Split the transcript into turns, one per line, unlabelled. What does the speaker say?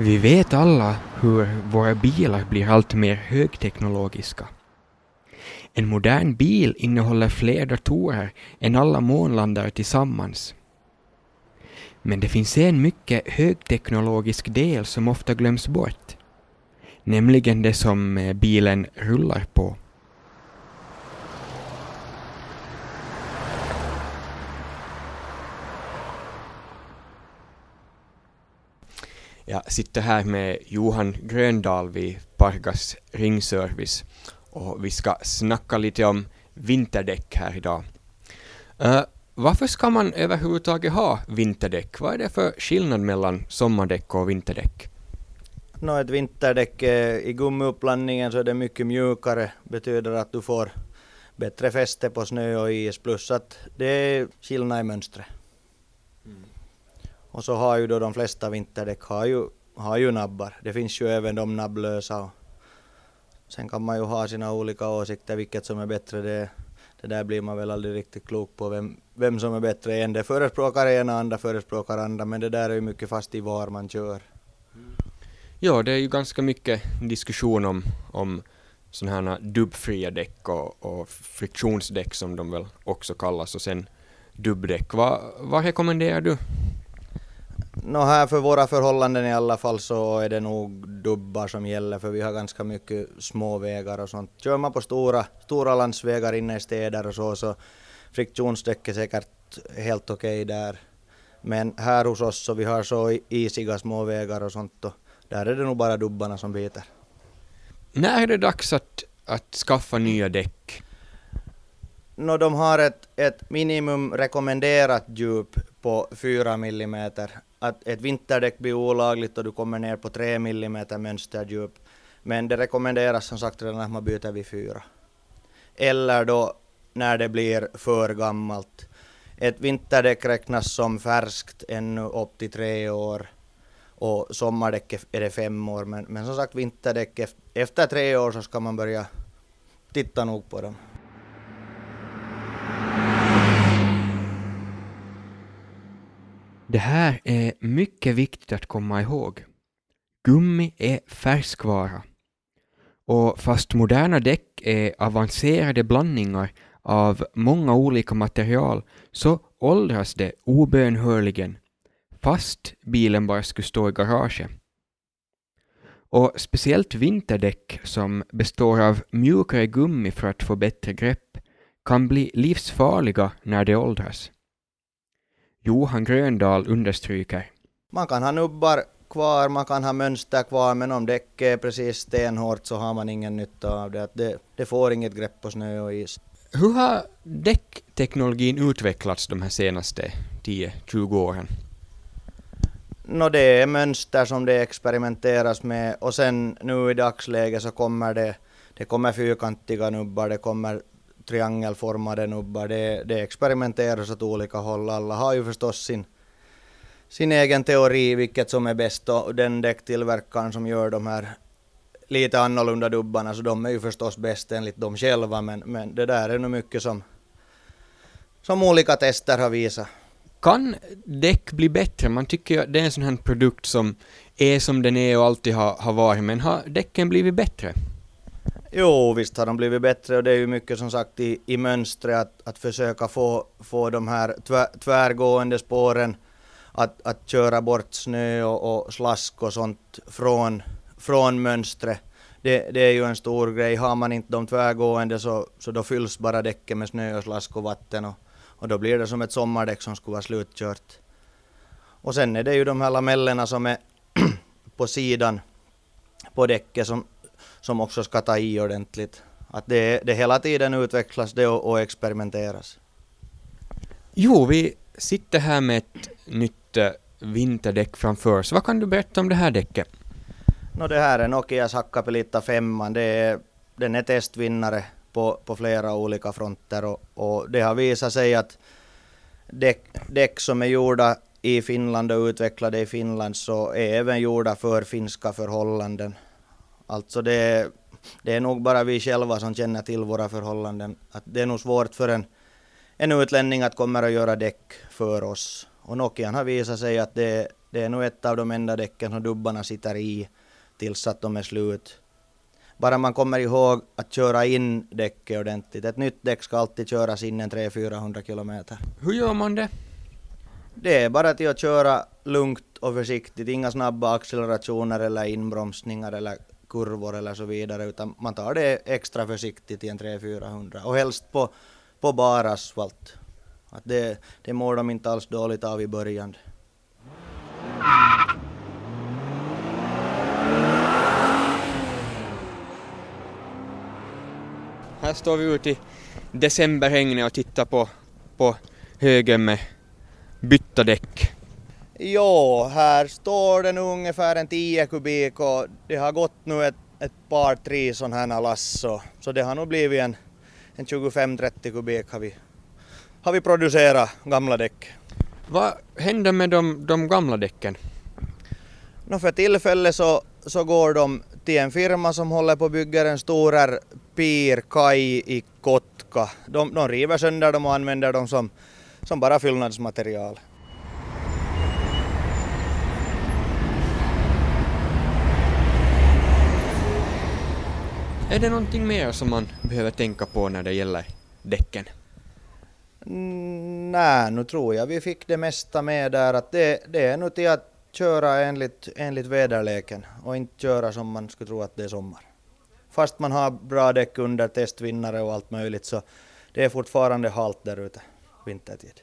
Vi vet alla hur våra bilar blir allt mer högteknologiska. En modern bil innehåller fler datorer än alla månlandare tillsammans. Men det finns en mycket högteknologisk del som ofta glöms bort, nämligen det som eh, bilen rullar på. Jag sitter här med Johan Gröndahl vid Pargas ringservice och vi ska snacka lite om vinterdäck här idag. Uh, varför ska man överhuvudtaget ha vinterdäck? Vad är det för skillnad mellan sommardäck och vinterdäck?
No, ett vinterdäck eh, i gummiuppladdningen så är det mycket mjukare, betyder att du får bättre fäste på snö och is plus att det är skillnad i mönstret. Och så har ju då de flesta vinterdäck har ju, har ju nabbar. Det finns ju även de nabblösa. sen kan man ju ha sina olika åsikter vilket som är bättre. Det, det där blir man väl aldrig riktigt klok på vem, vem som är bättre. En det förespråkar ena, andra förespråkar andra. Men det där är ju mycket fast i var man kör.
Ja, det är ju ganska mycket diskussion om, om sådana här dubbfria däck och, och friktionsdäck som de väl också kallas och sen dubbdäck. Vad, vad rekommenderar du?
Nå här för våra förhållanden i alla fall så är det nog dubbar som gäller för vi har ganska mycket små vägar och sånt. Kör man på stora, stora landsvägar inne i städer och så så friktionsdäck är säkert helt okej okay där. Men här hos oss så vi har så isiga små vägar och sånt och där är det nog bara dubbarna som biter.
När är det dags att, att skaffa nya däck?
Nå, de har ett, ett minimum rekommenderat djup på 4 mm att ett vinterdäck blir olagligt och du kommer ner på 3 mm mönsterdjup. Men det rekommenderas som sagt redan att man byter vid 4. Eller då när det blir för gammalt. Ett vinterdäck räknas som färskt ännu upp till 3 år och sommardäck är det 5 år. Men, men som sagt vinterdäck efter 3 år så ska man börja titta nog på dem.
Det här är mycket viktigt att komma ihåg. Gummi är färskvara. Och fast moderna däck är avancerade blandningar av många olika material så åldras det obönhörligen fast bilen bara skulle stå i garaget. Och speciellt vinterdäck som består av mjukare gummi för att få bättre grepp kan bli livsfarliga när de åldras. Johan Gröndahl understryker.
Man kan ha nubbar kvar, man kan ha mönster kvar, men om däcket är precis stenhårt så har man ingen nytta av det. det. Det får inget grepp på snö och is.
Hur har däckteknologin utvecklats de här senaste 10-20 åren?
No, det är mönster som det experimenteras med och sen nu i dagsläget så kommer det, det kommer fyrkantiga nubbar, det kommer triangelformade nubbar. Det, det experimenteras åt olika håll. Alla har ju förstås sin, sin egen teori vilket som är bäst och den däcktillverkaren som gör de här lite annorlunda dubbarna så de är ju förstås bäst enligt dem själva men, men det där är nog mycket som, som olika tester har visat.
Kan däck bli bättre? Man tycker det är en sån här produkt som är som den är och alltid har, har varit men har däcken blivit bättre?
Jo, visst har de blivit bättre och det är ju mycket som sagt i, i mönstret att, att försöka få, få de här tvär, tvärgående spåren att, att köra bort snö och, och slask och sånt från, från mönstret. Det, det är ju en stor grej. Har man inte de tvärgående så, så då fylls bara däcken med snö och slask och vatten och, och då blir det som ett sommardäck som skulle vara slutkört. Och sen är det ju de här lamellerna som är på sidan på däcket som, som också ska ta i ordentligt. Att det, det hela tiden utvecklas det och, och experimenteras.
Jo, vi sitter här med ett nytt äh, vinterdäck framför oss. Vad kan du berätta om det här däcket?
No, det här är Nokias Hakkapeliitta 5. Det är, den är testvinnare på, på flera olika fronter och, och det har visat sig att däck, däck som är gjorda i Finland och utvecklade i Finland så är även gjorda för finska förhållanden. Alltså det, det är nog bara vi själva som känner till våra förhållanden. Att det är nog svårt för en, en utlänning att komma och göra däck för oss. Och Nokian har visat sig att det, det är nog ett av de enda däcken som dubbarna sitter i tills att de är slut. Bara man kommer ihåg att köra in däcket ordentligt. Ett nytt däck ska alltid köras in en 300-400 kilometer.
Hur gör man det?
Det är bara till att köra lugnt och försiktigt, inga snabba accelerationer eller inbromsningar eller kurvor eller så vidare, utan man tar det extra försiktigt i en 300-400 och helst på, på bar asfalt. Att det, det mår de inte alls dåligt av i början.
Här står vi ute i decemberhängnet och tittar på, på högen med bytta däck.
Jo, här står det nu ungefär en 10 kubik och det har gått nu ett, ett par, tre sådana här lass så, så det har nog blivit en, en 25-30 kubik har vi, har vi producerat gamla däck.
Vad händer med de, de gamla däcken?
No, för tillfället så, så går de till en firma som håller på att bygga en stor pirkaj i Kotka. De, de river sönder dem och använder dem som, som bara fyllnadsmaterial.
Är det någonting mer som man behöver tänka på när det gäller däcken?
Mm, nej, nu tror jag vi fick det mesta med där att det, det är nog till att köra enligt, enligt väderleken och inte köra som man skulle tro att det är sommar. Fast man har bra däck under testvinnare och allt möjligt så det är fortfarande halt där ute vintertid.